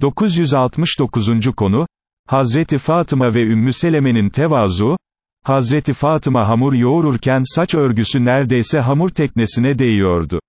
969. konu, Hazreti Fatıma ve Ümmü Seleme'nin tevazu, Hazreti Fatıma hamur yoğururken saç örgüsü neredeyse hamur teknesine değiyordu.